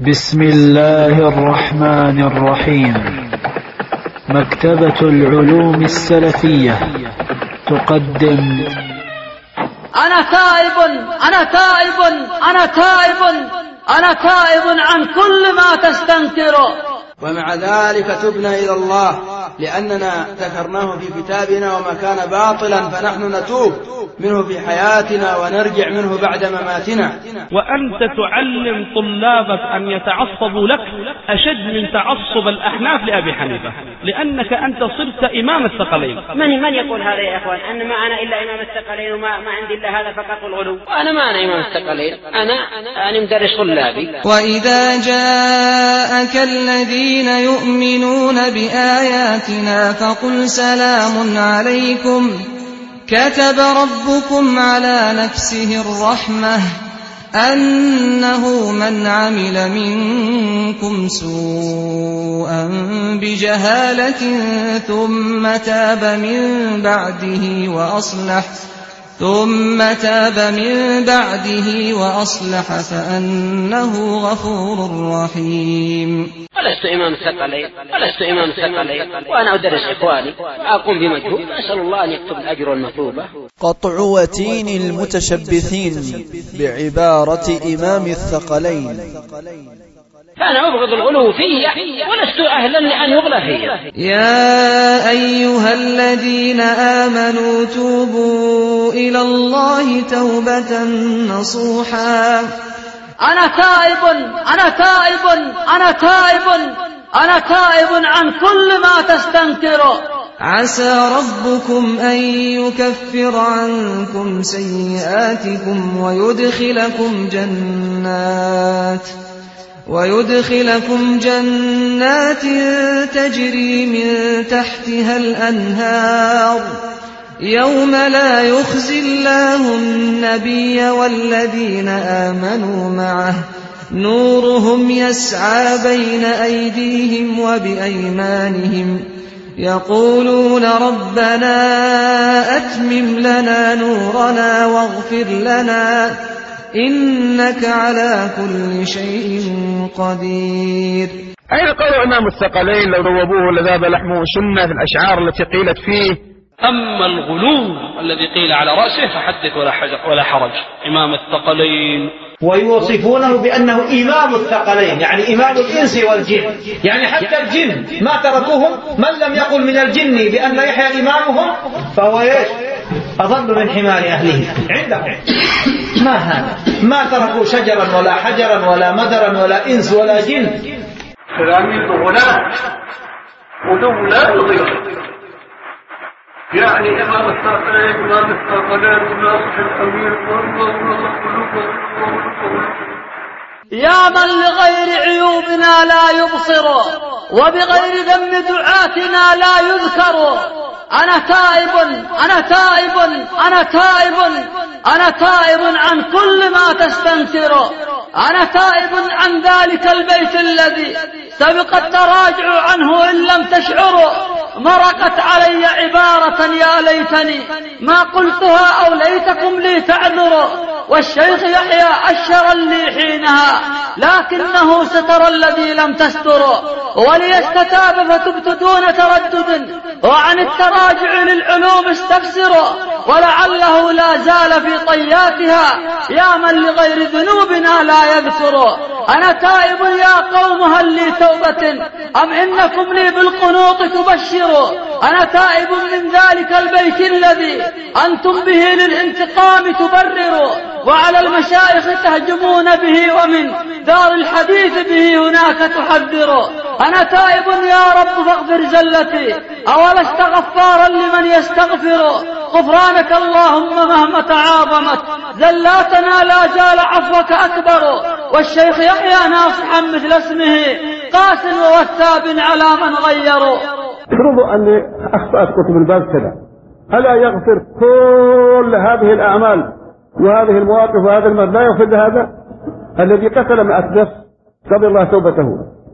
بسم الله الرحمن الرحيم. مكتبة العلوم السلفية تقدم. أنا تائب أنا تائب أنا تائب أنا تائب عن كل ما تستنكر. ومع ذلك تبنا إلى الله لأننا ذكرناه في كتابنا وما كان باطلا فنحن نتوب منه في حياتنا ونرجع منه بعد مماتنا. وأنت تعلم طلابك أن يتعصبوا لك أشد من تعصب الأحناف لأبي حنيفة لأنك أنت صرت إمام الثقلين. من من يقول هذا يا إخوان؟ أنا ما أنا إلا إمام الثقلين وما ما عندي إلا هذا فقط الغلو. أنا ما أنا إمام الثقلين أنا أنا مدرس طلابي. وإذا جاءك الذين يؤمنون بآياتنا فقل سلام عليكم كتب ربكم على نفسه الرحمة أنه من عمل منكم سوءا بجهالة ثم تاب من بعده وأصلح ثم تاب من بعده وأصلح فأنه غفور رحيم. ولست إمام الثقلين ولست إمام الثقلين وأنا أدرس إخواني أقوم بمجهود أسأل الله أن يكتب الأجر المطلوبة قطع وتين المتشبثين بعبارة إمام الثقلين. فأنا أبغض الغلو في ولست أهلا لأن يغلى في يا أيها الذين آمنوا توبوا إلى الله توبة نصوحا. أنا تائب أنا تائب أنا تائب أنا تائب عن كل ما تستنكر. عسى ربكم أن يكفر عنكم سيئاتكم ويدخلكم جنات. ويدخلكم جنات تجري من تحتها الأنهار. يوم لا يخزي الله النبي والذين آمنوا معه. نورهم يسعى بين أيديهم وبأيمانهم. يقولون ربنا أتمم لنا نورنا واغفر لنا. إنك على كل شيء قدير. أين قول إمام الثقلين لو ذوبوه لذاب لحمه سنة في الأشعار التي قيلت فيه؟ أما الغلو الذي قيل على رأسه فحدث ولا حرج ولا حرج. إمام الثقلين. ويوصفونه بأنه إمام الثقلين يعني إمام الإنس والجن. يعني حتى الجن ما تركوهم من لم يقل من الجن بأن يحيى إمامهم فهو إيش؟ أضل من حمار أهله. عندهم. ما هذا؟ ما تركوا شجرا ولا حجرا ولا مدرا ولا إنس ولا جن. تلاميذ غلاة ودولة صغيرة يعني إمام الثقلين إمام الثقلين وناصح الأمير يا من لغير عيوبنا لا يبصر وبغير ذنب دعاتنا لا يذكر. أنا تائب أنا تائب أنا تائب أنا تائب عن كل ما تستنكر. أنا تائب عن ذلك البيت الذي سبق التراجع عنه إن لم تشعروا مرقت علي عبارة يا ليتني ما قلتها أو ليتكم لي تعذروا والشيخ يحيى أشر لي حينها لكنه ستر الذي لم تستروا وليستتاب فتبت دون تردد. وعن التراجع للعلوم استفسروا ولعله لا زال في طياتها يا من لغير ذنوبنا لا يذكر. أنا تائب يا قوم هل لي توبة؟ أم إنكم لي بالقنوط تبشروا أنا تائب من ذلك البيت الذي أنتم به للانتقام تبرروا وعلى المشايخ تهجمون به ومن دار الحديث به هناك تحذروا أنا تائب يا رب فاغفر زلتي. أولست غفارا؟ لمن يستغفر. غفرانك اللهم مهما تعاظمت. زلاتنا لا زال عفوك أكبر. والشيخ يحيى ناصحا مثل اسمه. قاس ووثاب على من غيروا افرضوا أني أخطأت كتب الباب كذا. ألا يغفر كل هذه الأعمال وهذه المواقف وهذا المال؟ لا يغفر هذا؟ الذي قتل مئة نفس قبل الله توبته.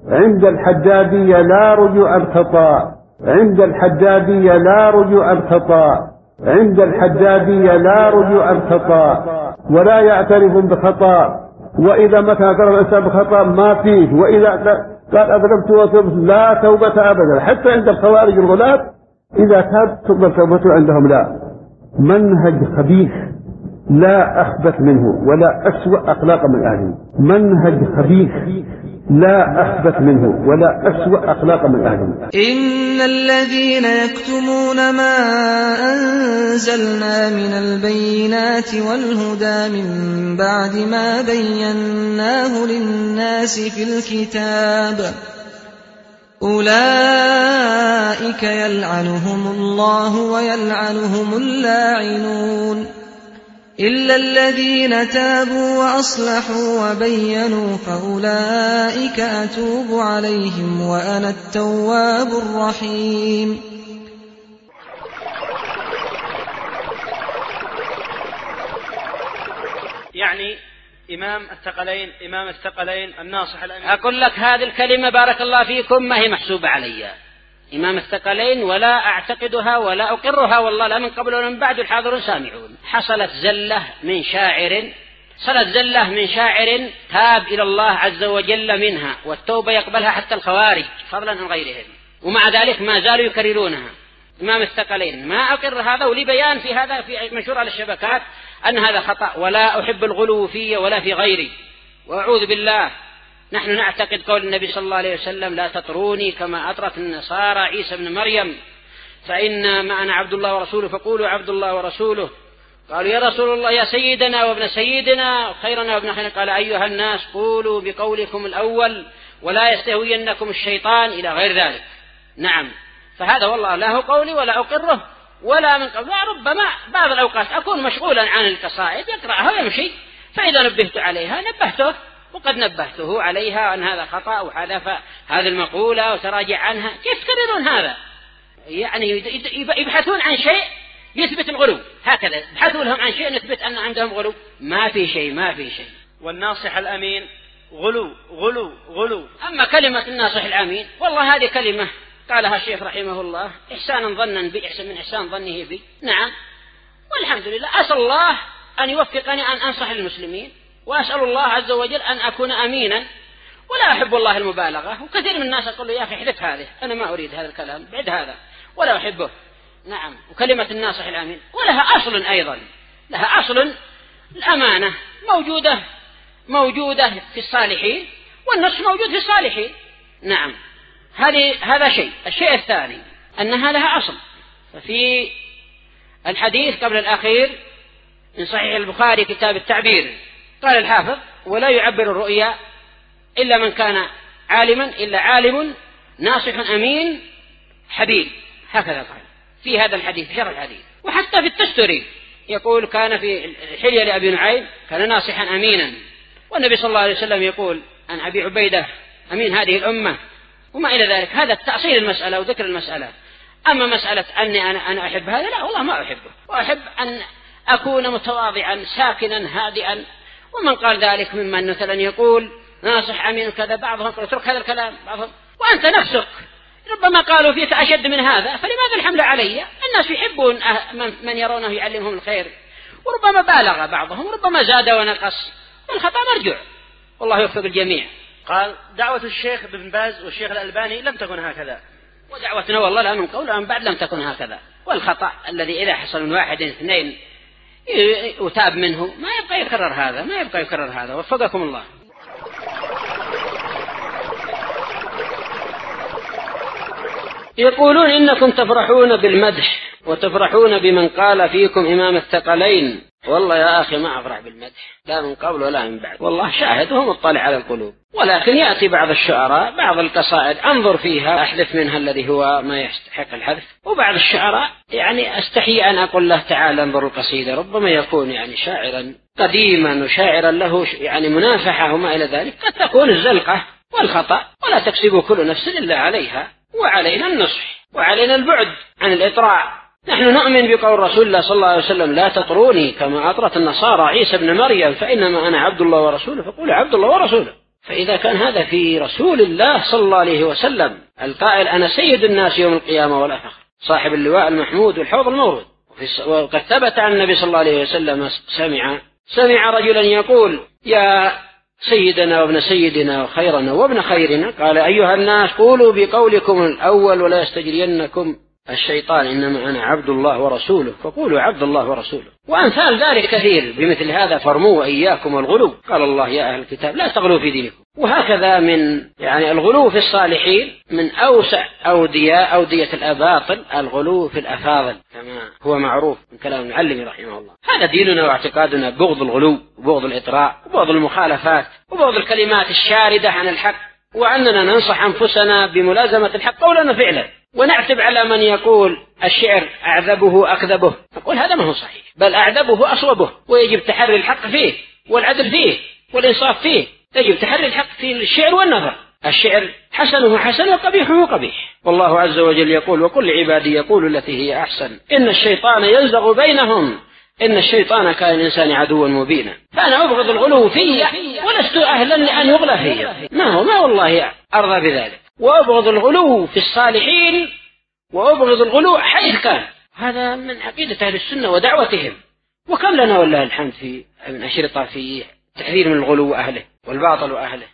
عند الحدادية لا رجوع الخطأ. عند الحدادية لا رجوع الخطأ. عند الحدادية لا رجوع الخطأ. ولا يعترف بخطأ. وإذا متى اعترف الإنسان بخطأ ما فيه. وإذا قال أذنبت وتبت لا توبة أبدا. حتى عند الخوارج الغلاة إذا تاب تقبل توبته عندهم لا. منهج خبيث. لا أخبث منه ولا أسوأ أخلاقا من أهله. منهج خبيث. لا أخبث منه ولا أسوأ أخلاقا من أهله. إن الذين يكتمون ما أنزلنا من البينات والهدى من بعد ما بيناه للناس في الكتاب. أولئك يلعنهم الله ويلعنهم اللاعنون. إلا الذين تابوا وأصلحوا وبينوا فأولئك أتوب عليهم وأنا التواب الرحيم. يعني إمام الثقلين إمام الثقلين الناصح الأمين. أقول لك هذه الكلمة بارك الله فيكم ما هي محسوبة علي. إمام الثقلين ولا أعتقدها ولا أقرها والله لا من قبل ولا من بعد الحاضرون سامعون. حصلت زلة من شاعر حصلت زلة من شاعر تاب إلى الله عز وجل منها والتوبة يقبلها حتى الخوارج فضلا عن غيرهم. ومع ذلك ما زالوا يكررونها. إمام الثقلين ما أقر هذا ولي بيان في هذا في منشور على الشبكات أن هذا خطأ ولا أحب الغلو في ولا في غيري. وأعوذ بالله نحن نعتقد قول النبي صلى الله عليه وسلم لا تطروني كما أطرت النصارى عيسى بن مريم. فإن معنا عبد الله ورسوله فقولوا عبد الله ورسوله. قالوا يا رسول الله يا سيدنا وابن سيدنا خيرنا وابن خيرنا. قال أيها الناس قولوا بقولكم الأول ولا يستهوينكم الشيطان إلى غير ذلك. نعم. فهذا والله لا هو قولي ولا أقره ولا من قبل ربما بعض الأوقات أكون مشغولا عن القصائد يقرأها ويمشي. فإذا نبهت عليها نبهته. وقد نبهته عليها أن هذا خطأ وحذف هذه المقولة وتراجع عنها. كيف تكررون هذا؟ يعني يبحثون عن شيء يثبت الغلو. هكذا. يبحثوا لهم عن شيء يثبت أن عندهم غلو. ما في شيء ما في شيء. والناصح الأمين غلو غلو غلو. أما كلمة الناصح الأمين والله هذه كلمة قالها الشيخ رحمه الله إحسانا ظنا بي أحسن من إحسان ظنه بي. نعم. والحمد لله. أسأل الله أن يوفقني أن أنصح المسلمين وأسأل الله عز وجل أن أكون أمينا. ولا أحب الله المبالغة. وكثير من الناس يقول يا أخي احذف هذه. أنا ما أريد هذا الكلام. بعد هذا. ولا أحبه. نعم. وكلمة الناصح الأمين. ولها أصل أيضا. لها أصل الأمانة. موجودة. موجودة في الصالحين. والنصح موجود في الصالحين. نعم. هذه هذا شيء. الشيء الثاني أنها لها أصل. ففي الحديث قبل الأخير من صحيح البخاري كتاب التعبير. قال الحافظ ولا يعبر الرؤيا إلا من كان عالما إلا عالم ناصح أمين حبيب هكذا قال. في هذا الحديث شرح الحديث. وحتى في التستري يقول كان في الحلية لأبي نعيم كان ناصحا أمينا. والنبي صلى الله عليه وسلم يقول عن أبي عبيدة أمين هذه الأمة. وما إلى ذلك. هذا تأصيل المسألة وذكر المسألة. أما مسألة أني أنا, أنا أحب هذا لا والله ما أحبه. وأحب أن أكون متواضعا ساكنا هادئا. ومن قال ذلك ممن مثلا يقول ناصح أمين كذا بعضهم اترك هذا الكلام بعضهم وأنت نفسك. ربما قالوا فيك أشد من هذا فلماذا الحمل علي؟ الناس يحبون من يرونه يعلمهم الخير. وربما بالغ بعضهم وربما زاد ونقص. والخطأ مرجع والله يوفق الجميع. قال دعوة الشيخ ابن باز والشيخ الألباني لم تكن هكذا. ودعوتنا والله لا من قول من بعد لم تكن هكذا. والخطأ الذي إذا حصل من واحد اثنين وتاب منه ما يبقى يكرر هذا ما يبقى يكرر هذا. وفقكم الله. يقولون إنكم تفرحون بالمدح وتفرحون بمن قال فيكم إمام الثقلين. والله يا أخي ما أفرح بالمدح لا من قبل ولا من بعد. والله شاهد وهو مطلع على القلوب. ولكن يأتي بعض الشعراء بعض القصائد أنظر فيها أحذف منها الذي هو ما يستحق الحذف. وبعض الشعراء يعني أستحي أن أقول له تعال انظر القصيدة. ربما يكون يعني شاعرا قديما وشاعرا له يعني منافحة وما إلى ذلك. قد تكون الزلقة والخطأ ولا تكسب كل نفس إلا عليها. وعلينا النصح وعلينا البعد عن الإطراع نحن نؤمن بقول رسول الله صلى الله عليه وسلم لا تطروني كما أطرت النصارى عيسى بن مريم فإنما أنا عبد الله ورسوله فقولوا عبد الله ورسوله. فإذا كان هذا في رسول الله صلى الله عليه وسلم القائل أنا سيد الناس يوم القيامة ولا فخر صاحب اللواء المحمود والحوض المورود. وقد ثبت عن النبي صلى الله عليه وسلم سمع سمع رجلا يقول يا سيدنا وابن سيدنا وخيرنا وابن خيرنا. قال أيها الناس قولوا بقولكم الأول ولا يستجرينكم الشيطان إنما أنا عبد الله ورسوله فقولوا عبد الله ورسوله. وأمثال ذلك كثير بمثل هذا فرموا وإياكم الغلو قال الله يا أهل الكتاب لا تغلوا في دينكم. وهكذا من يعني الغلو في الصالحين من أوسع أودية أودية الأباطل الغلو في الأفاضل كما هو معروف من كلام المعلم رحمه الله. هذا ديننا واعتقادنا بغض الغلو وبغض الإطراء وبغض المخالفات وبغض الكلمات الشاردة عن الحق. وأننا ننصح أنفسنا بملازمة الحق قولا وفعلا ونعتب على من يقول الشعر أعذبه أكذبه نقول هذا ما هو صحيح بل أعذبه أصوبه ويجب تحري الحق فيه والعدل فيه والإنصاف فيه يجب تحري الحق في الشعر والنظر الشعر حسنه حسن وقبيحه قبيح. والله عز وجل يقول وكل عبادي يقول التي هي أحسن إن الشيطان ينزغ بينهم إن الشيطان كان الإنسان عدوا مبينا. فأنا أبغض الغلو في ولست أهلا لأن يغلى في. ما هو؟ ما والله أرضى بذلك. وأبغض الغلو في الصالحين وأبغض الغلو حيث كان. هذا من عقيدة أهل السنة ودعوتهم. وكم لنا والله الحمد في من أشرطة في تحذير من الغلو وأهله والباطل وأهله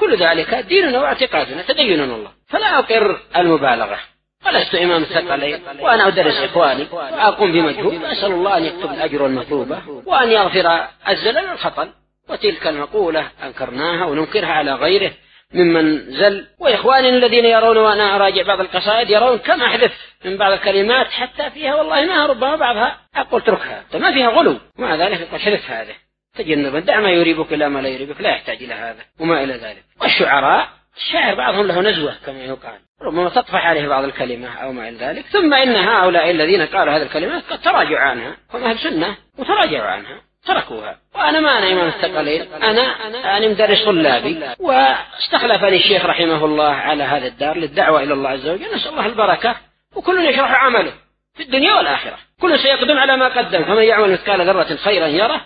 كل ذلك ديننا واعتقادنا تديننا الله. فلا أقر المبالغة. ولست إمام الثقلين وأنا أدرس إخواني وأقوم بمجهود أسأل الله أن يكتب الأجر المثوبة وأن يغفر الزلل والخطل وتلك المقولة أنكرناها وننكرها على غيره ممن زل وإخواننا الذين يرون وأنا أراجع بعض القصائد يرون كم أحذف من بعض الكلمات حتى فيها والله ما ربما بعضها أقول اتركها ما فيها غلو مع ذلك يقول حذف هذه تجنبا دع ما يريبك إلى ما لا يريبك لا يحتاج إلى هذا وما إلى ذلك. والشعراء الشاعر بعضهم له نزوة كما يقال. ربما تطفح عليه بعض الكلمة أو ما إلى ذلك. ثم إن هؤلاء الذين قالوا هذه الكلمات قد تراجعوا عنها. هم أهل سنة وتراجعوا عنها. تركوها. وأنا ما أنا إمام الثقلين. أنا أنا مدرس طلابي. واستخلفني الشيخ رحمه الله على هذا الدار للدعوة إلى الله عز وجل. نسأل الله البركة. وكل يشرح عمله في الدنيا والآخرة. كل سيقدم على ما قدم. فمن يعمل مثقال ذرة خيرا يره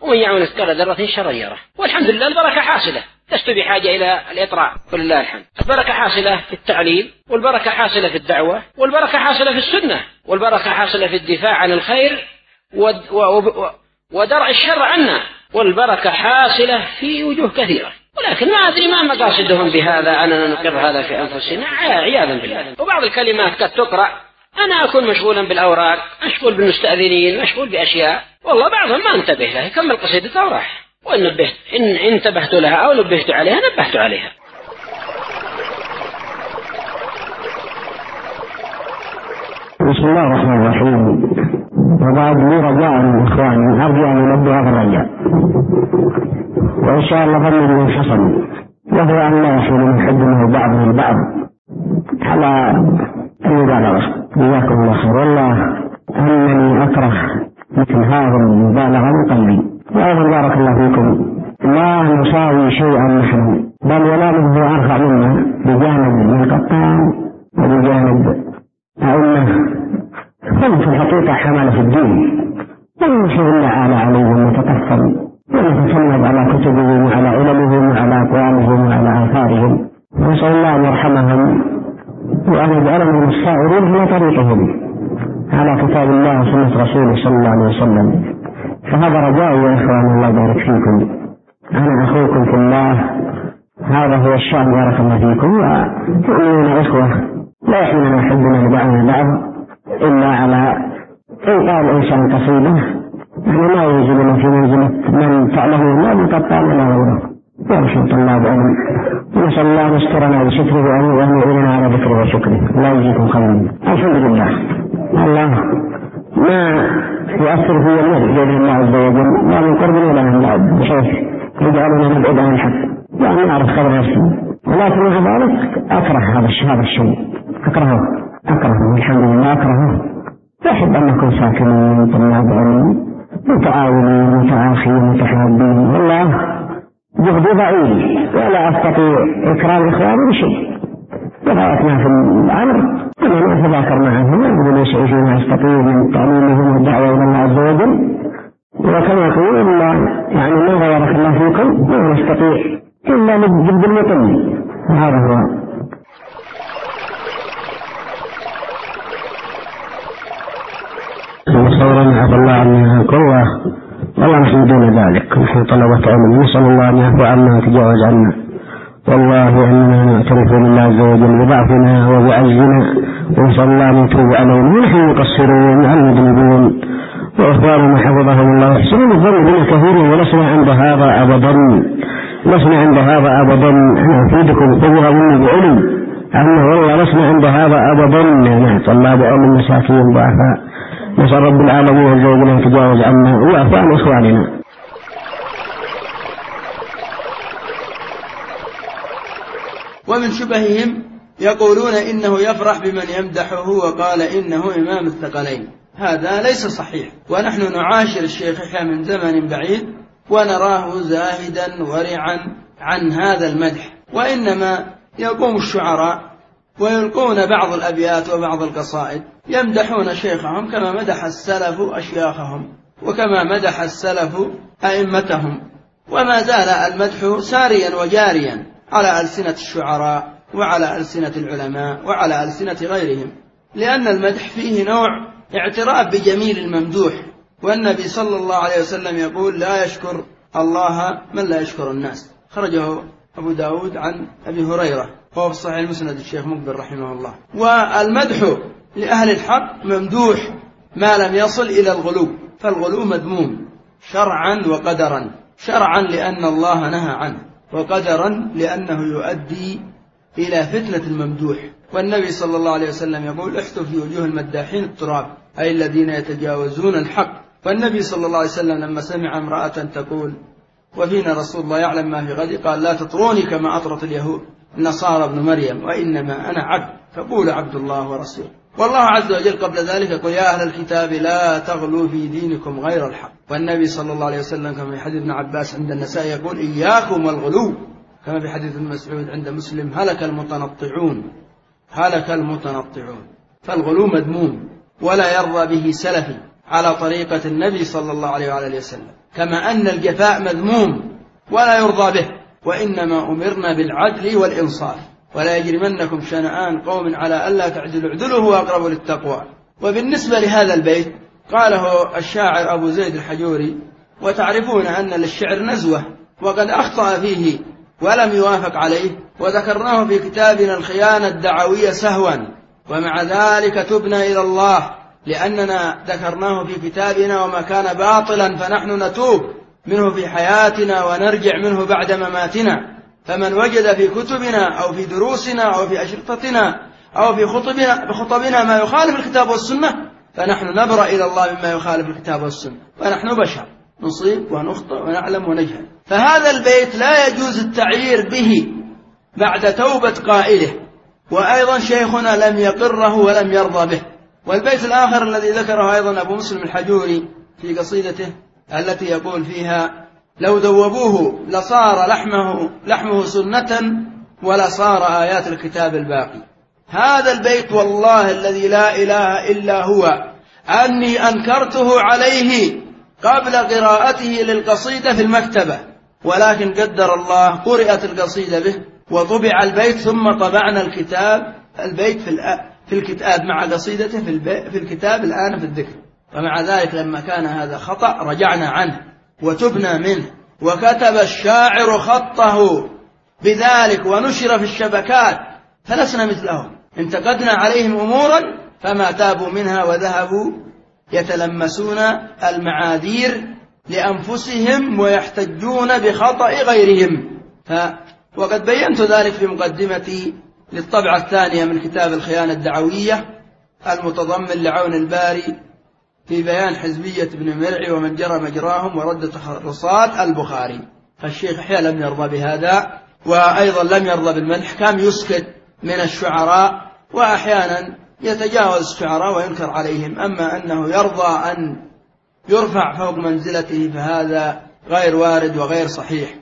ومن يعمل مثقال ذرة شرا يره. والحمد لله البركة حاصلة. لست بحاجة إلى الإطراء. ولله الحمد. البركة حاصلة في التعليم والبركة حاصلة في الدعوة والبركة حاصلة في السنة والبركة حاصلة في الدفاع عن الخير ودرع الشر عنا والبركة حاصلة في وجوه كثيرة. ولكن ما أدري ما مقاصدهم بهذا أننا نقر هذا في أنفسنا عياذا بالله. وبعض الكلمات قد تقرأ أنا أكون مشغولا بالأوراق مشغول بالمستأذنين مشغول بأشياء والله بعضهم ما انتبه لها يكمل قصيدته وراح. وإن نبهت إن انتبهت لها أو نبهت عليها نبهت عليها. بسم الله الرحمن الرحيم. وبعد لي رجاء من إخواني أرجو أن ينبه هذا الرجاء. وإن شاء الله ظن حصل وهو أن لا يحول من حدنا بعض البعض على المبالغه جزاكم الله خير والله أنني أكره مثل هذا المبالغة من قلبي. وأيضا بارك الله فيكم. لا نساوي شيئا نحن بل ولا هو ارفع منا بجانب من قطان وبجانب أئمة هم في الحقيقة حملة في الدين لم يشهد الله على عليهم وتكفل ونتسند على كتبهم وعلى علمهم وعلى أقوالهم وعلى آثارهم نسأل الله أن يرحمهم وأن يجعلهم الصائرين على طريقهم على كتاب الله وسنة رسوله صلى الله عليه وسلم فهذا رجائي يا إخوان الله يبارك فيكم أنا أخوكم في الله هذا هو الشأن بارك الله فيكم وتؤمنون إخوة لا يحملنا حبنا لبعضنا بعض إلا على إن قال إنسان قصيدة يعني لا ينزلنا في منزلة تعلمه لا من قطان ولا غيره يرشد طلاب علم نسأل الله أن يسترنا بستره وأن يعيننا على ذكره وشكره. لا يجيكم خيرا. الحمد لله. الله. ما يؤثر في النفس بإذن الله عز وجل. لا من قرب ولا من بعد. بحيث يجعلنا نبعد عن الحق. يعني نعرف قدر نفسنا ولكن مع ذلك أكره هذا هذا الشيء. أكرهه. أكرهه. الحمد لله. أكرهه. يحب أن نكون ساكنين طلاب علم. متعاونين متعاخين متحابين والله جهدي ضئيل ولا أستطيع إكرام إخواني بشيء. وغايتنا في الأمر أننا نتذاكر معهم ونقول إيش ما يستطيع من تعليمهم والدعوة إلى الله عز وجل. وكما يقول إلا يعني ما غيرك الله فيكم؟ ما نستطيع إلا المطمئن وهذا هو عفى الله عنك والله والله نحن دون ذلك. نحن طلبة وتأمل نسأل الله أن يعفو عنا ويتجاوز عنا والله إننا نعترف بالله عز وجل بضعفنا وبعجزنا. ونسأل الله أن يتوب علينا ونحن مقصرون المذنبون وإخواننا حفظهم الله. يحسنون الظن بنا كثيرا ولسنا عند هذا أبدا. لسنا عند هذا أبدا. أنا أفيدكم خذوا مني بعلم أنه والله لسنا عند هذا أبدا. يعني طلاب علم مساكين ضعفاء. نسأل رب العالمين عز وجل أن يتجاوز عنا ويعفو عن إخواننا. ومن شبههم يقولون إنه يفرح بمن يمدحه وقال إنه إمام الثقلين. هذا ليس صحيح. ونحن نعاشر الشيخ يحيى من زمن بعيد ونراه زاهدا ورعا عن هذا المدح. وإنما يقوم الشعراء ويلقون بعض الأبيات وبعض القصائد يمدحون شيخهم كما مدح السلف أشياخهم وكما مدح السلف أئمتهم. وما زال المدح ساريا وجاريا على ألسنة الشعراء وعلى ألسنة العلماء وعلى ألسنة غيرهم لأن المدح فيه نوع اعتراف بجميل الممدوح والنبي صلى الله عليه وسلم يقول لا يشكر الله من لا يشكر الناس. خرجه أبو داود عن أبي هريرة. وهو في صحيح المسند الشيخ مقبل رحمه الله. والمدح لأهل الحق ممدوح ما لم يصل إلى الغلو فالغلو مذموم شرعا وقدرا. شرعا لأن الله نهى عنه وقدرا لأنه يؤدي إلى فتنة الممدوح. والنبي صلى الله عليه وسلم يقول احثوا في وجوه المداحين التراب أي الذين يتجاوزون الحق. فالنبي صلى الله عليه وسلم لما سمع امرأة تقول وفينا رسول الله يعلم ما في غد قال لا تطروني كما أطرت اليهود. النصارى ابن مريم وإنما أنا عبد فقول عبد الله ورسوله. والله عز وجل قبل ذلك يقول يا أهل الكتاب لا تغلوا في دينكم غير الحق. والنبي صلى الله عليه وسلم كما في حديث ابن عباس عند النساء يقول إياكم والغلو. كما في حديث ابن مسعود عند مسلم هلك المتنطعون. هلك المتنطعون. فالغلو مذموم ولا يرضى به سلفي على طريقة النبي صلى الله عليه وآله وسلم. كما أن الجفاء مذموم ولا يرضى به. وإنما أمرنا بالعدل والإنصاف. ولا يجرمنكم شنآن قوم على ألا تعدلوا. اعدلوا هو أقرب للتقوى. وبالنسبة لهذا البيت قاله الشاعر أبو زيد الحجوري وتعرفون أن للشعر نزوة وقد أخطأ فيه ولم يوافق عليه وذكرناه في كتابنا الخيانة الدعوية سهوا ومع ذلك تبنا إلى الله لأننا ذكرناه في كتابنا وما كان باطلا فنحن نتوب منه في حياتنا ونرجع منه بعد مماتنا. فمن وجد في كتبنا أو في دروسنا أو في أشرطتنا أو في خطبنا, بخطبنا ما يخالف الكتاب والسنة فنحن نبرأ إلى الله مما يخالف الكتاب والسنة. ونحن بشر نصيب ونخطئ ونعلم ونجهل. فهذا البيت لا يجوز التعيير به بعد توبة قائله. وأيضا شيخنا لم يقره ولم يرضى به. والبيت الآخر الذي ذكره أيضا أبو مسلم الحجوري في قصيدته التي يقول فيها لو ذوبوه لصار لحمه لحمه سنة ولصار آيات الكتاب الباقي. هذا البيت والله الذي لا إله إلا هو. أني أنكرته عليه قبل قراءته للقصيدة في المكتبة. ولكن قدر الله قرأت القصيدة به وطبع البيت ثم طبعنا الكتاب. البيت في في الكتاب مع قصيدته في, في الكتاب الآن في الذكر. ومع ذلك لما كان هذا خطأ رجعنا عنه وتبنا منه. وكتب الشاعر خطه بذلك ونشر في الشبكات فلسنا مثلهم. انتقدنا عليهم أمورا فما تابوا منها وذهبوا يتلمسون المعاذير لأنفسهم ويحتجون بخطأ غيرهم. ف وقد بينت ذلك في مقدمتي للطبعة الثانية من كتاب الخيانة الدعوية المتضمن لعون الباري في بيان حزبية ابن مرعي ومن جرى مجراهم ورد تخرصات البخاري. فالشيخ يحيى لم يرضى بهذا وأيضا لم يرضى بالمدح كان يسكت من الشعراء وأحيانا يتجاوز الشعراء وينكر عليهم. أما أنه يرضى أن يرفع فوق منزلته فهذا غير وارد وغير صحيح.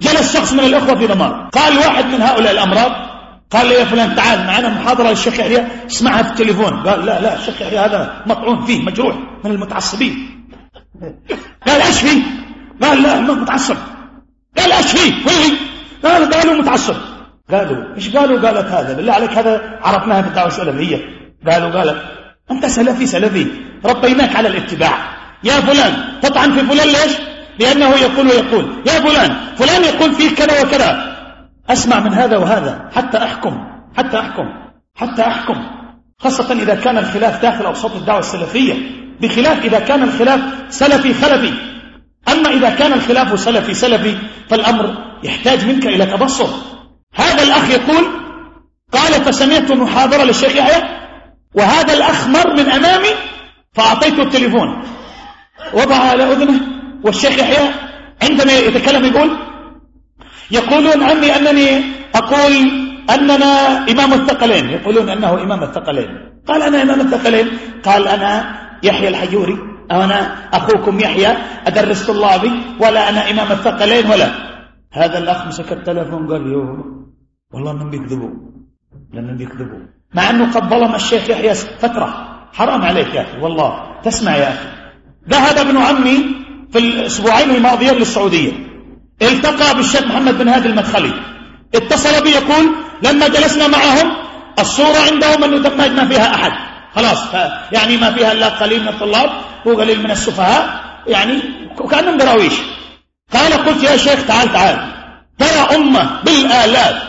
جلس شخص من الأخوة في نمار قال واحد من هؤلاء الأمراض قال لي يا فلان تعال معنا محاضرة للشيخ يحيى اسمعها في التليفون. قال لا لا الشيخ يحيى هذا مطعون فيه مجروح من المتعصبين. قال إيش فيه؟ قال لا متعصب. قال إيش فيه؟ قال قالوا متعصب. قالوا إيش قالوا؟ قالت هذا بالله عليك هذا عرفناها في الدعوة السلفيه قالوا قالت أنت سلفي سلفي. ربيناك على الاتباع. يا فلان تطعن في فلان ليش؟ لأنه يقول ويقول. يا فلان فلان يقول فيك كذا وكذا. أسمع من هذا وهذا حتى أحكم حتى أحكم حتى أحكم. خاصة إذا كان الخلاف داخل أوساط الدعوة السلفية بخلاف إذا كان الخلاف سلفي خلفي. أما إذا كان الخلاف سلفي سلفي فالأمر يحتاج منك إلى تبصر. هذا الأخ يقول قال فسمعت محاضرة للشيخ يحيى وهذا الأخ مر من أمامي فأعطيته التليفون. وضع على أذنه والشيخ يحيى عندما يتكلم يقول يقولون عني أنني أقول أننا إمام الثقلين. يقولون أنه إمام الثقلين. قال أنا إمام الثقلين. قال أنا يحيى الحجوري. أنا أخوكم يحيى. أدرس طلابي ولا أنا إمام الثقلين ولا. هذا الأخ مسك التلفون قال يوه. والله من بيكذبوا. لأنهم بيكذبوا. مع أنه قد ظلم الشيخ يحيى فترة. حرام عليك يا أخي. والله تسمع يا أخي. ذهب ابن عمي في الأسبوعين الماضيين للسعودية. التقى بالشيخ محمد بن هادي المدخلي. اتصل بي يقول لما جلسنا معهم الصورة عندهم أنه دماج ما فيها أحد. خلاص يعني ما فيها إلا قليل من الطلاب وقليل من السفهاء يعني كأنهم دراويش. قال قلت يا شيخ تعال تعال. ترى أمة بالآلاف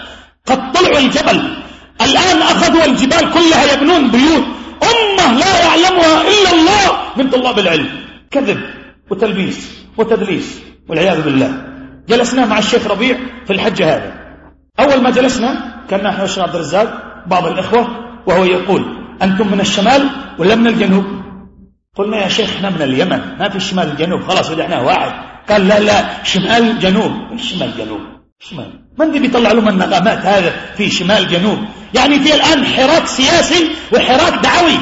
قد طلعوا الجبل. الآن أخذوا الجبال كلها يبنون بيوت. أمة لا يعلمها إلا الله من طلاب العلم. كذب وتلبيس وتدليس والعياذ بالله. جلسنا مع الشيخ ربيع في الحج هذا. أول ما جلسنا كان نحن الشيخ عبد الرزاق بعض الإخوة وهو يقول أنتم من الشمال ولا من الجنوب؟ قلنا يا شيخ إحنا من اليمن ما في الشمال الجنوب خلاص إحنا واحد. قال لا لا شمال جنوب. شمال جنوب؟ شمال. من دي بيطلع لهم النغمات هذا في شمال جنوب؟ يعني في الآن حراك سياسي وحراك دعوي.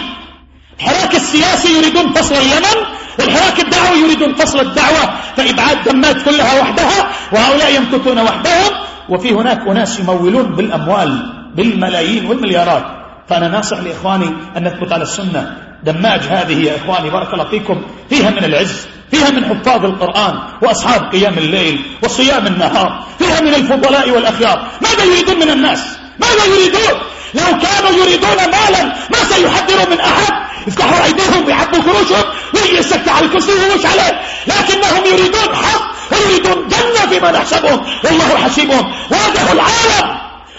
الحراك السياسي يريدون فصل اليمن والحراك الدعوي يريدون فصل الدعوة فإبعاد دمات كلها وحدها وهؤلاء يمكثون وحدهم وفي هناك أناس يمولون بالأموال بالملايين والمليارات. فأنا ناصح لإخواني أن نثبت على السنة. دماج هذه يا إخواني بارك الله فيكم فيها من العز فيها من حفاظ القرآن وأصحاب قيام الليل وصيام النهار فيها من الفضلاء والأخيار. ماذا يريدون من الناس؟ ماذا يريدون؟ لو كانوا يريدون مالا ما سيحذروا من أحد. يفتحوا أيديهم ويحبوا فروشهم ويجي يسكت على الكرسي ويوش عليه. لكنهم يريدون حق ويريدون جنة فيما نحسبهم. والله حسيبهم. واجهوا العالم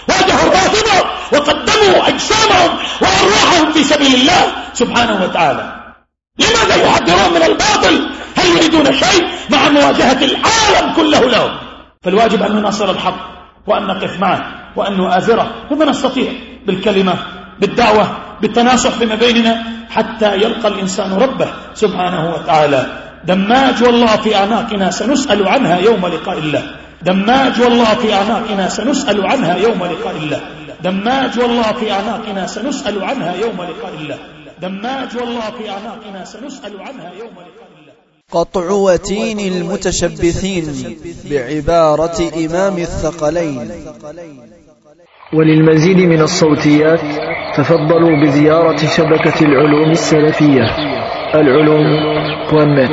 واجهوا باطنهم وقدموا أجسامهم وأرواحهم في سبيل الله سبحانه وتعالى. لماذا يحذرون من الباطل؟ هل يريدون شيء مع مواجهة العالم كله لهم؟ فالواجب أن ننصر الحق وأن نقف معه وأن نؤازره بما نستطيع بالكلمة بالدعوة بالتناصح فيما بيننا حتى يلقى الإنسان ربه سبحانه وتعالى. دماج والله في أعناقنا سنسأل عنها يوم لقاء الله. دماج والله في أعناقنا سنسأل عنها يوم لقاء الله. دماج والله في أعناقنا سنسأل عنها يوم لقاء الله. دماج والله في أعناقنا سنسأل عنها يوم لقاء الله. قطع وتين المتشبثين بعبارة إمام الثقلين. وللمزيد من الصوتيات تفضلوا بزيارة شبكة العلوم السلفية. العلوم والنت